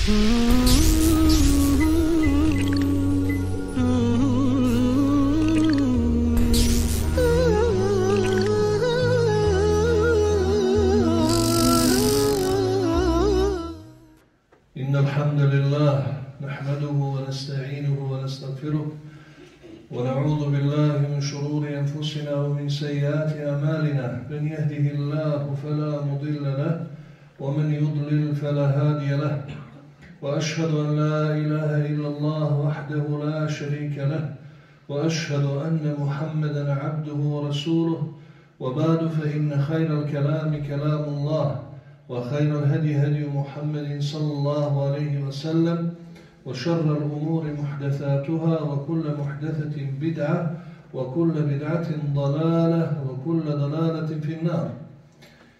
إن الحمد لله نحمده ونستعينه ونستغفره ونعوذ بالله من شرور أنفسنا ومن سيئات أعمالنا. من يهده الله فلا مضل له ومن يضلل فلا هادي له. وأشهد أن لا إله إلا الله وحده لا شريك له وأشهد أن محمدا عبده ورسوله. وبعد فإن خير الكلام كلام الله وخير الهدي هدي محمد صلى الله عليه وسلم وشر الأمور محدثاتها وكل محدثة بدعة وكل بدعة ضلالة وكل ضلالة في النار.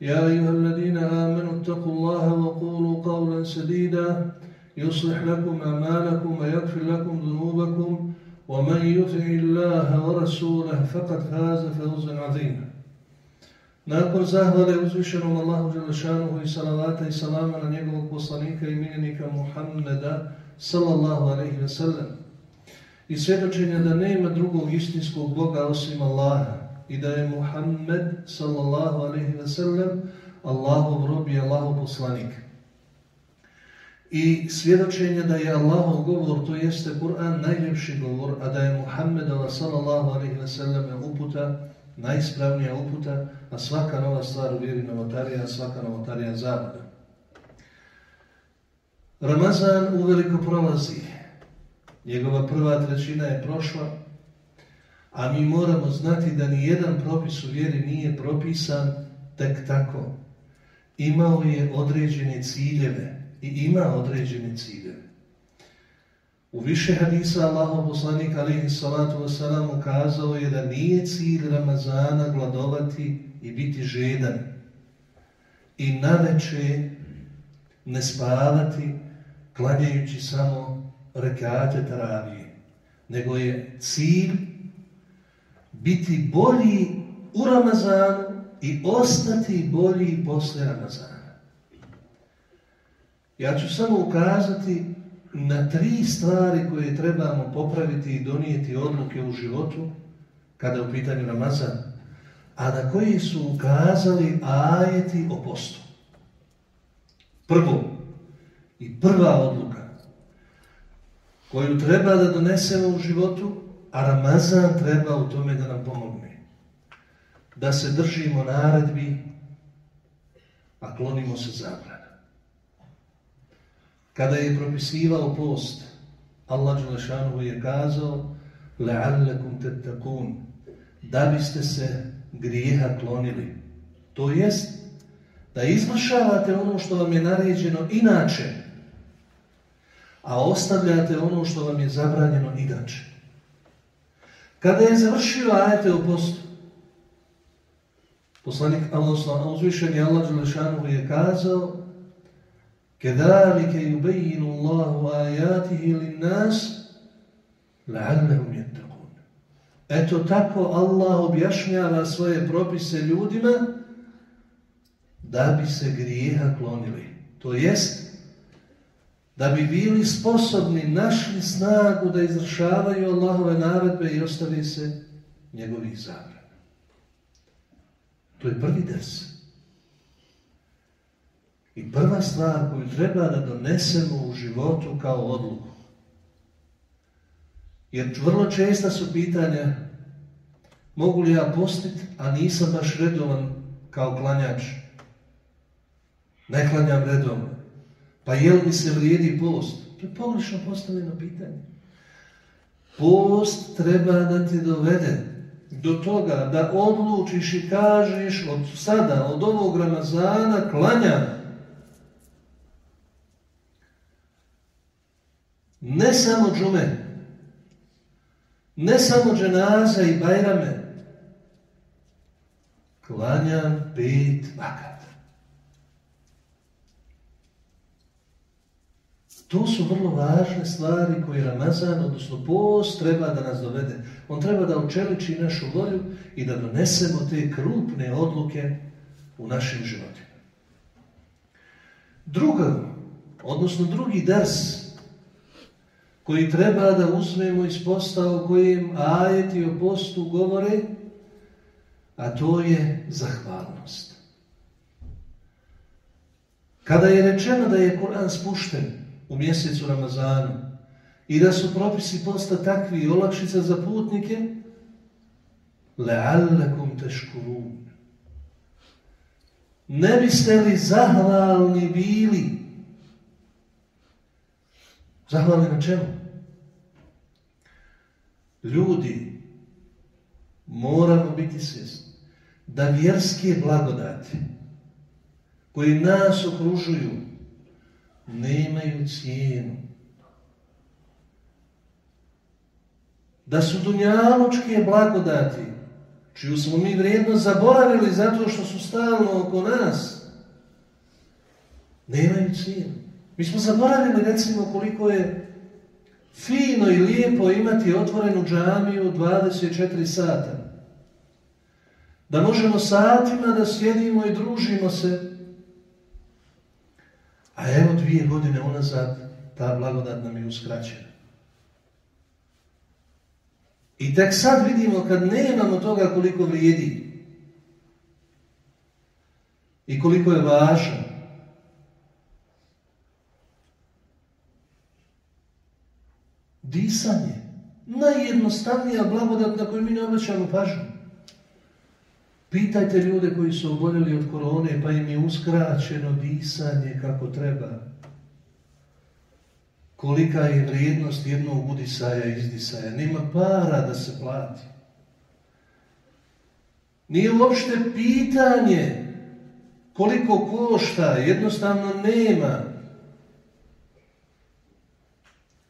يا أيها الذين آمنوا اتقوا الله وقولوا قولا سديدا يصلح لكم أعمالكم ويغفر لكم ذنوبكم ومن يطع الله ورسوله فقد فاز فوزا عظيما Nakon zahvale uzvišenom Allahu Đelešanuhu i salavata i salama na njegovog poslanika i miljenika Muhammeda sallallahu alaihi ve sellem i svjedočenja da nema drugog istinskog Boga osim Allaha i da je Muhammed sallallahu alaihi ve sellem Allahov rob i Allahov poslanik. I svjedočenja da je Allahov govor, to jeste Kur'an, najljepši govor, a da je Muhammedova sallallahu alaihi ve sellem uputa, najispravnija uputa, a svaka nova stvar u vjeri novotarija, svaka novotarija zabada. Ramazan uveliko prolazi. Njegova prva trećina je prošla, a mi moramo znati da ni jedan propis u vjeri nije propisan tek tako. Imao je određene ciljeve i ima određene ciljeve. U više hadisa Allahov poslanik alaihi salatu wasalam ukazao je da nije cilj Ramazana gladovati i biti žedan i naveče ne spavati klanjajući samo rekate taravije, nego je cilj biti bolji u Ramazanu i ostati bolji posle Ramazana. Ja ću samo ukazati na tri stvari koje trebamo popraviti i donijeti odluke u životu kada je u pitanju Ramazan, a na koji su ukazali ajeti o postu. Prvo i prva odluka koju treba da donesemo u životu, a Ramazan treba u tome da nam pomogne. Da se držimo naredbi, a klonimo se zabrana. Kada je propisivao post, Allah Đelešanu je kazao لَعَلَّكُمْ تَتَّقُونَ da biste se grijeha klonili. To jest da izvršavate ono što vam je naređeno inače, a ostavljate ono što vam je zabranjeno inače. Kada je završio ajete o postu, poslanik Allah, uzvišeni Allah Đelešanu je kazao كذلك يبين الله آياته للناس لعلهم يتقون Eto tako Allah objašnjava svoje propise ljudima da bi se grijeha klonili. To jest da bi bili sposobni, našli snagu da izvršavaju Allahove naredbe i ostavi se njegovih zabrana. To je prvi des. I prva stvar koju treba da donesemo u životu kao odluku. Jer vrlo česta su pitanja mogu li ja postiti, a nisam baš redovan kao klanjač. Ne klanjam redovno. Pa je li mi se vrijedi post? To je pogrešno postavljeno pitanje. Post treba da ti dovede do toga da odlučiš i kažeš od sada, od ovog Ramazana klanjam. Ne samo džume, Ne samo dženaza i bajrame. Klanjam pet vakata. To su vrlo važne stvari koje Ramazan, odnosno post, treba da nas dovede. On treba da učeliči našu volju i da donesemo te krupne odluke u našim životima. Drugo, odnosno drugi ders koji treba da uzmemo iz posta o kojem ajeti o postu govore, a to je zahvalnost. Kada je rečeno da je Kur'an spušten u mjesecu Ramazanu i da su propisi posta takvi i olakšica za putnike, le'allakum teškurun. Ne biste li zahvalni bili? Zahvalni na čemu? Ljudi, moramo biti svjesni da vjerske blagodati koji nas okružuju nemaju cijenu. Da su dunjaločke blagodati, čiju smo mi vrijedno zaboravili zato što su stalno oko nas, nemaju cijenu. Mi smo zaboravili recimo koliko je fino i lijepo imati otvorenu džamiju 24 sata. Da možemo satima da sjedimo i družimo se. A evo dvije godine unazad ta blagodat nam je uskraćena. I tek sad vidimo kad nemamo toga koliko vrijedi i koliko je važno. Disanje. Najjednostavnija blagodat na koju mi ne obraćamo pažnju. Pitajte ljude koji su oboljeli od korone pa im je uskraćeno disanje kako treba. Kolika je vrijednost jednog udisaja i izdisaja. Nema para da se plati. Nije uopšte pitanje koliko košta, jednostavno nema.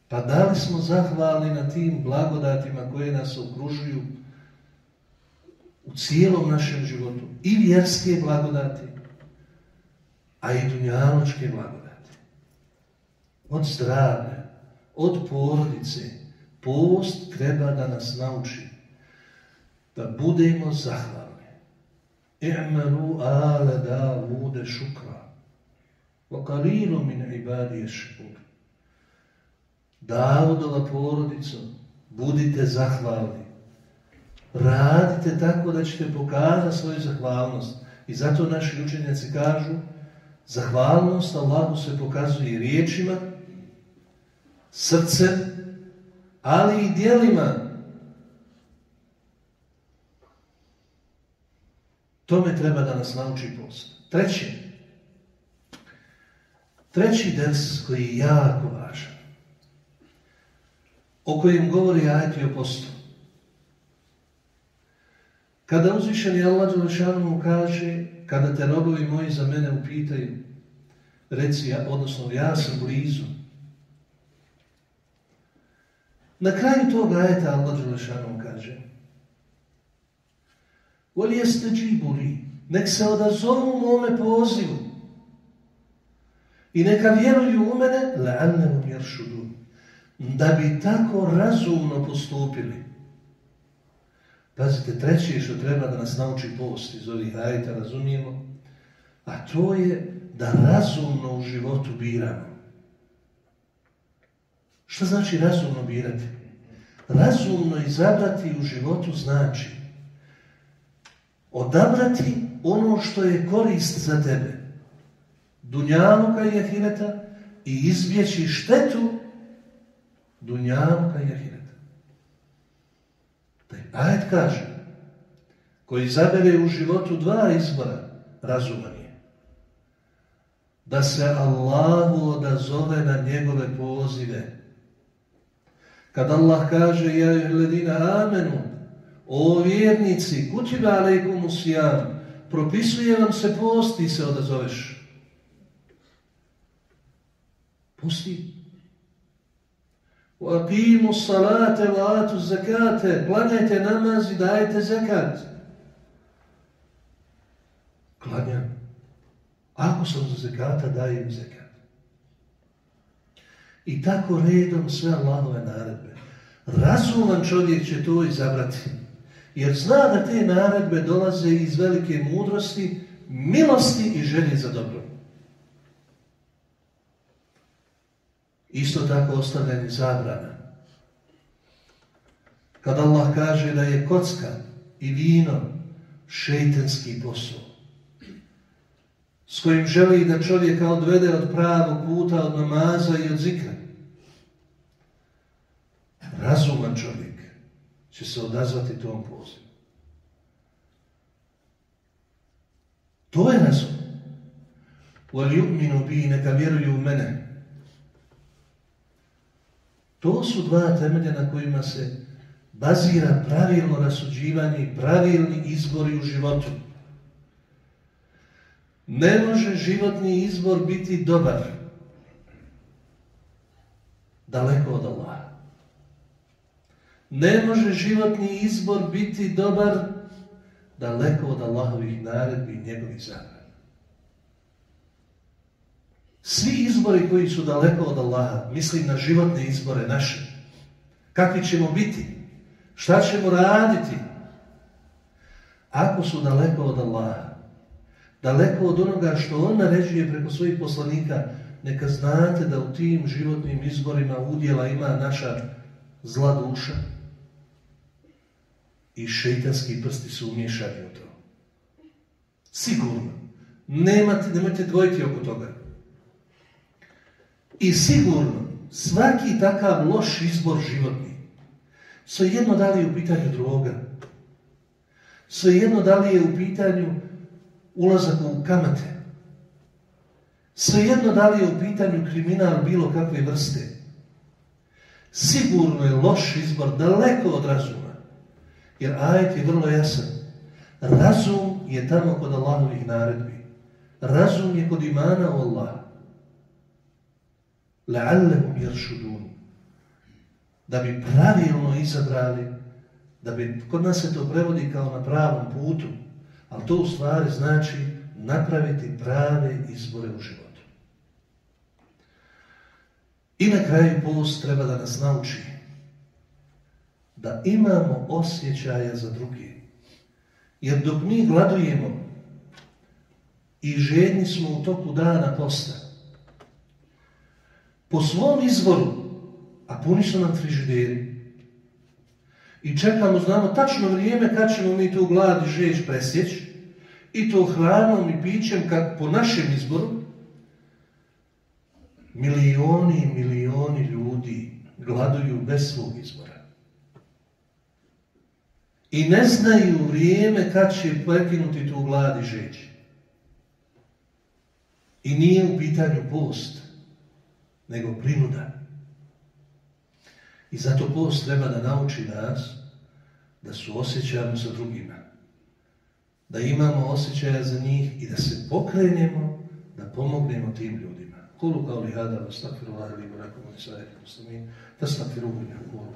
Pa da li smo zahvalni na tim blagodatima koje nas okružuju u cijelom našem životu? I vjerske blagodati, a i dunjaločke blagodati. Od zdravlja, od porodice, post treba da nas nauči da budemo zahvalni. I'malu ala da bude šukra. Wa qalilu min ibadije šukur. Davodova porodico, budite zahvalni. Radite tako da ćete pokazati svoju zahvalnost. I zato naši učenjaci kažu, zahvalnost Allahu se pokazuje i riječima, srcem, ali i dijelima. Tome treba da nas nauči post. Treći. Treći ders koji je jako važan o kojem govori ajeti o postu. Kada uzvišeni Allah Đelešanu kaže, kada te robovi moji za mene upitaju, reci, ja, odnosno ja sam blizu. Na kraju tog ajeta Allah Đelešanu kaže, Voli jeste džibuli, nek se odazovu mome pozivu i neka vjeruju u mene, la'annahum jeršudu da bi tako razumno postupili. Pazite, treće što treba da nas nauči post iz ovih ajta, razumijemo, a to je da razumno u životu biramo. Što znači razumno birati? Razumno izabrati u životu znači odabrati ono što je korist za tebe. Dunjaluka i ahireta i izbjeći štetu dunjavka i ahireta. Ajet kaže, koji zabere u životu dva izbora, razuman je. Da se Allahu odazove na njegove pozive. Kad Allah kaže, ja je ledina amenu, o vjernici, kutiba alaikum usijam, propisuje vam se post i se odazoveš. Pusti وَأَقِيمُوا salate وَآتُوا zakate. Klanjajte namaz i dajte zakat. Klanjam. Ako sam za zakata, dajem zakat. I tako redom sve Allahove naredbe. Razuman čovjek će to izabrati. Jer zna da te naredbe dolaze iz velike mudrosti, milosti i želje za dobro. Isto tako ostavljanje zabrana. Kad Allah kaže da je kocka i vino šeitanski posao, s kojim želi da čovjeka odvede od pravog puta, od namaza i od zikra. Razuman čovjek će se odazvati tom pozivu. To je razum. وَلْيُؤْمِنُوا bi neka vjeruju u mene. To su dva temelja na kojima se bazira pravilno rasuđivanje i pravilni izbori u životu. Ne može životni izbor biti dobar daleko od Allaha. Ne može životni izbor biti dobar daleko od Allahovih naredbi i njegovih zabrana. Svi izbori koji su daleko od Allaha, mislim na životne izbore naše, kakvi ćemo biti, šta ćemo raditi, ako su daleko od Allaha, daleko od onoga što On naređuje preko svojih poslanika, neka znate da u tim životnim izborima udjela ima naša zla duša, i šeitanski prsti su umješani u to. Sigurno. Nemate, nemojte dvojiti oko toga. I sigurno, svaki takav loš izbor životni, jedno da li je u pitanju droga, jedno da li je u pitanju ulazak u kamate, jedno da li je u pitanju kriminal bilo kakve vrste, sigurno je loš izbor daleko od razuma. Jer ajet je vrlo jasan. Razum je tamo kod Allahovih naredbi. Razum je kod imana u Allah. La'allahum yarshudun. Da bi pravilno izabrali, da bi, kod nas se to prevodi kao na pravom putu, ali to u stvari znači napraviti prave izbore u životu. I na kraju post treba da nas nauči da imamo osjećaja za drugi. Jer dok mi gladujemo i žedni smo u toku dana posta, po svom izvoru, a puni su nam frižideri, i čekamo, znamo tačno vrijeme kad ćemo mi tu gladi žeć presjeći, i to hranom i pićem kako po našem izboru, milioni i milioni ljudi gladuju bez svog izbora. I ne znaju vrijeme kad će prekinuti tu glad i žeđ. I nije u pitanju post, nego prinuda. I zato post treba da nauči nas da su osjećamo za drugima. Da imamo osjećaja za njih i da se pokrenemo, da pomognemo tim ljudima. Kulu kao li hada, vastakfiru lahi li burakum, da stakfiru u kulu